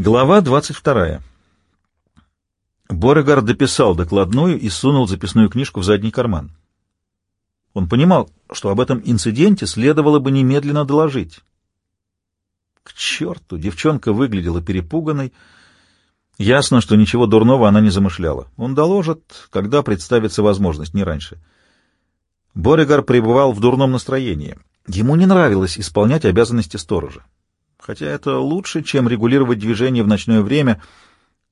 Глава 22. Борегар дописал докладную и сунул записную книжку в задний карман. Он понимал, что об этом инциденте следовало бы немедленно доложить. К черту! Девчонка выглядела перепуганной. Ясно, что ничего дурного она не замышляла. Он доложит, когда представится возможность, не раньше. Борегар пребывал в дурном настроении. Ему не нравилось исполнять обязанности сторожа хотя это лучше, чем регулировать движение в ночное время,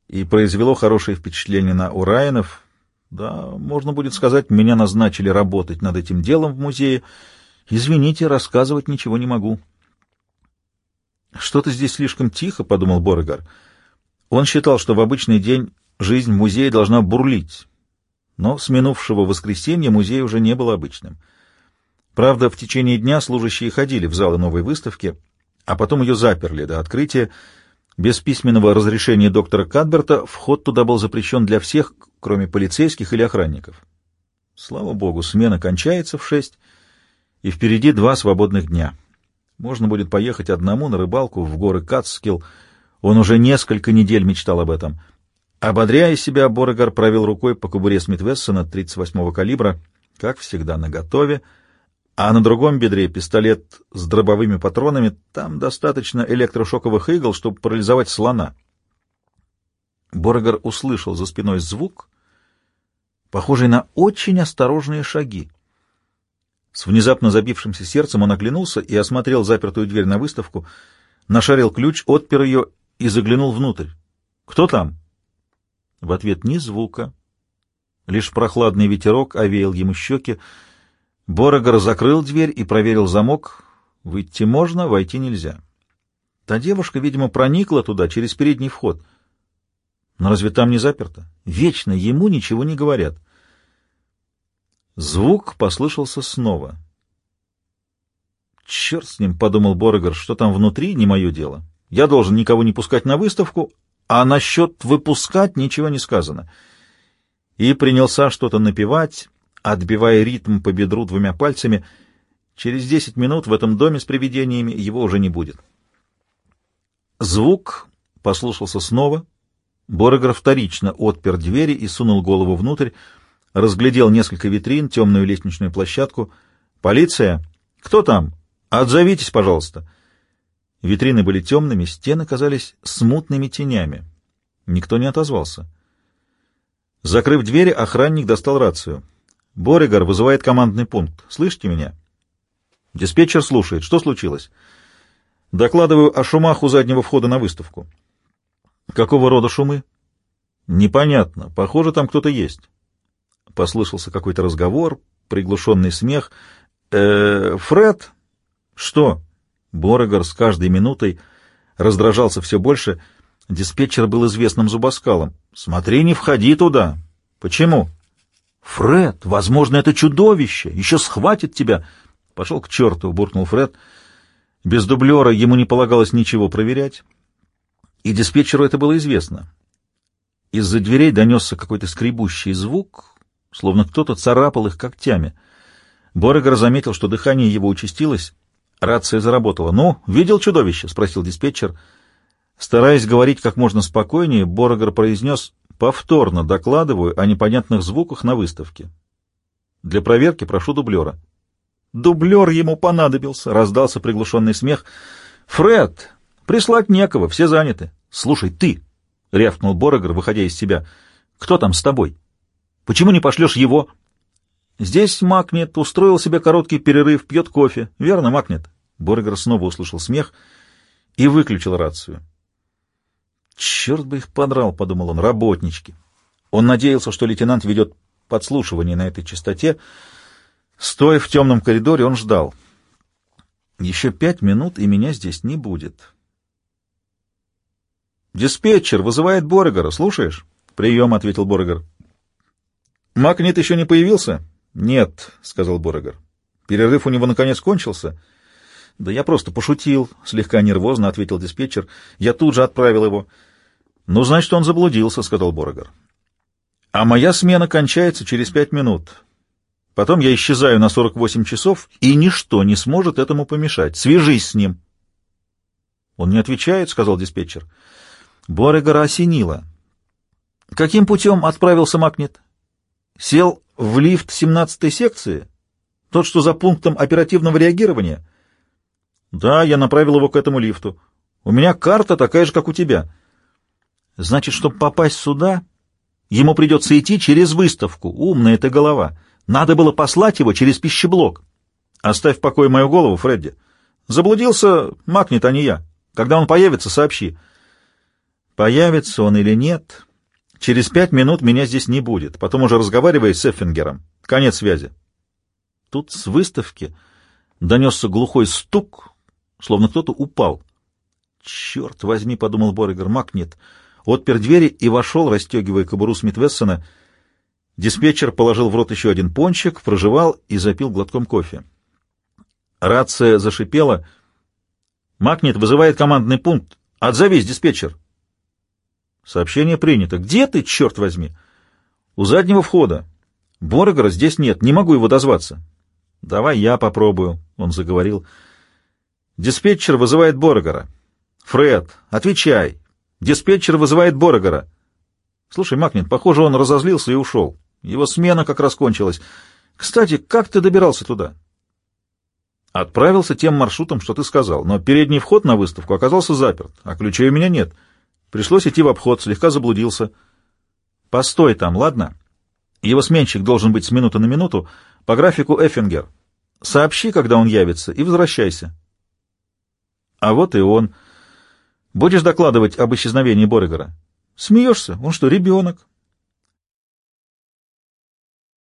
и произвело хорошее впечатление на Ураинов. Да, можно будет сказать, меня назначили работать над этим делом в музее. Извините, рассказывать ничего не могу. Что-то здесь слишком тихо, — подумал Борегар. Он считал, что в обычный день жизнь в музее должна бурлить. Но с минувшего воскресенья музей уже не был обычным. Правда, в течение дня служащие ходили в залы новой выставки, а потом ее заперли до открытия. Без письменного разрешения доктора Кадберта вход туда был запрещен для всех, кроме полицейских или охранников. Слава богу, смена кончается в шесть, и впереди два свободных дня. Можно будет поехать одному на рыбалку в горы Кацскилл. Он уже несколько недель мечтал об этом. Ободряя себя, Борогар провел рукой по кобуре Смит-Вессона 38-го калибра, как всегда, наготове, а на другом бедре пистолет с дробовыми патронами, там достаточно электрошоковых игл, чтобы парализовать слона. Боргер услышал за спиной звук, похожий на очень осторожные шаги. С внезапно забившимся сердцем он оглянулся и осмотрел запертую дверь на выставку, нашарил ключ, отпер ее и заглянул внутрь. «Кто там?» В ответ ни звука. Лишь прохладный ветерок овеял ему щеки, Борогор закрыл дверь и проверил замок. Выйти можно, войти нельзя. Та девушка, видимо, проникла туда через передний вход. Но разве там не заперто? Вечно ему ничего не говорят. Звук послышался снова. «Черт с ним», — подумал Борогор, — «что там внутри, не мое дело. Я должен никого не пускать на выставку, а насчет выпускать ничего не сказано». И принялся что-то напевать, отбивая ритм по бедру двумя пальцами. Через десять минут в этом доме с привидениями его уже не будет. Звук послушался снова. Борогер вторично отпер двери и сунул голову внутрь, разглядел несколько витрин, темную лестничную площадку. «Полиция! Кто там? Отзовитесь, пожалуйста!» Витрины были темными, стены казались смутными тенями. Никто не отозвался. Закрыв двери, охранник достал рацию. Боригар вызывает командный пункт. Слышите меня? Диспетчер слушает. Что случилось? Докладываю о шумах у заднего входа на выставку. Какого рода шумы? Непонятно. Похоже, там кто-то есть. Послышался какой-то разговор, приглушенный смех. Э, Фред? Что? Боригар с каждой минутой раздражался все больше. Диспетчер был известным зубоскалом. Смотри, не входи туда. Почему? «Фред, возможно, это чудовище! Еще схватит тебя!» «Пошел к черту!» — буркнул Фред. Без дублера ему не полагалось ничего проверять, и диспетчеру это было известно. Из-за дверей донесся какой-то скребущий звук, словно кто-то царапал их когтями. Борегер заметил, что дыхание его участилось. Рация заработала. «Ну, видел чудовище?» — спросил диспетчер. Стараясь говорить как можно спокойнее, Борегер произнес Повторно докладываю о непонятных звуках на выставке. Для проверки прошу дублера. Дублер ему понадобился, раздался приглушенный смех. Фред, прислать некого, все заняты. Слушай, ты, рявкнул Борогер, выходя из себя, кто там с тобой? Почему не пошлешь его? Здесь Макнет устроил себе короткий перерыв, пьет кофе. Верно, Макнет? Борогер снова услышал смех и выключил рацию. «Черт бы их подрал», — подумал он, — «работнички». Он надеялся, что лейтенант ведет подслушивание на этой частоте. Стоя в темном коридоре, он ждал. «Еще пять минут, и меня здесь не будет». «Диспетчер вызывает Боргера, слушаешь?» «Прием», — ответил Боргер. «Макнет еще не появился?» «Нет», — сказал Боргер. «Перерыв у него наконец кончился?» «Да я просто пошутил», — слегка нервозно ответил диспетчер. «Я тут же отправил его». «Ну, значит, он заблудился», — сказал Борогар. «А моя смена кончается через пять минут. Потом я исчезаю на 48 часов, и ничто не сможет этому помешать. Свяжись с ним». «Он не отвечает», — сказал диспетчер. Борегора осенило. Каким путем отправился Макнет? Сел в лифт 17-й секции? Тот, что за пунктом оперативного реагирования? Да, я направил его к этому лифту. У меня карта такая же, как у тебя. Значит, чтобы попасть сюда, ему придется идти через выставку. Умная ты голова. Надо было послать его через пищеблок. Оставь в покое мою голову, Фредди. Заблудился Макнет, а не я. Когда он появится, сообщи. Появится он или нет, через пять минут меня здесь не будет. Потом уже разговаривай с Эффингером. Конец связи. Тут с выставки донесся глухой стук, словно кто-то упал. «Черт возьми!» — подумал Боригер. «Макнет!» Отпер двери и вошел, расстегивая кобуру Смит-Вессона. Диспетчер положил в рот еще один пончик, прожевал и запил глотком кофе. Рация зашипела. «Макнет вызывает командный пункт. Отзовись, диспетчер!» «Сообщение принято. Где ты, черт возьми?» «У заднего входа. Боргера здесь нет. Не могу его дозваться». «Давай я попробую», — он заговорил. «Диспетчер вызывает Боргера». «Фред, отвечай. Диспетчер вызывает Боргера». «Слушай, Макнет, похоже, он разозлился и ушел. Его смена как раз кончилась. Кстати, как ты добирался туда?» Отправился тем маршрутом, что ты сказал, но передний вход на выставку оказался заперт, а ключей у меня нет. Пришлось идти в обход, слегка заблудился. Постой там, ладно? Его сменщик должен быть с минуты на минуту по графику Эффингер. Сообщи, когда он явится, и возвращайся. А вот и он. Будешь докладывать об исчезновении Боригера? Смеешься? Он что, ребенок?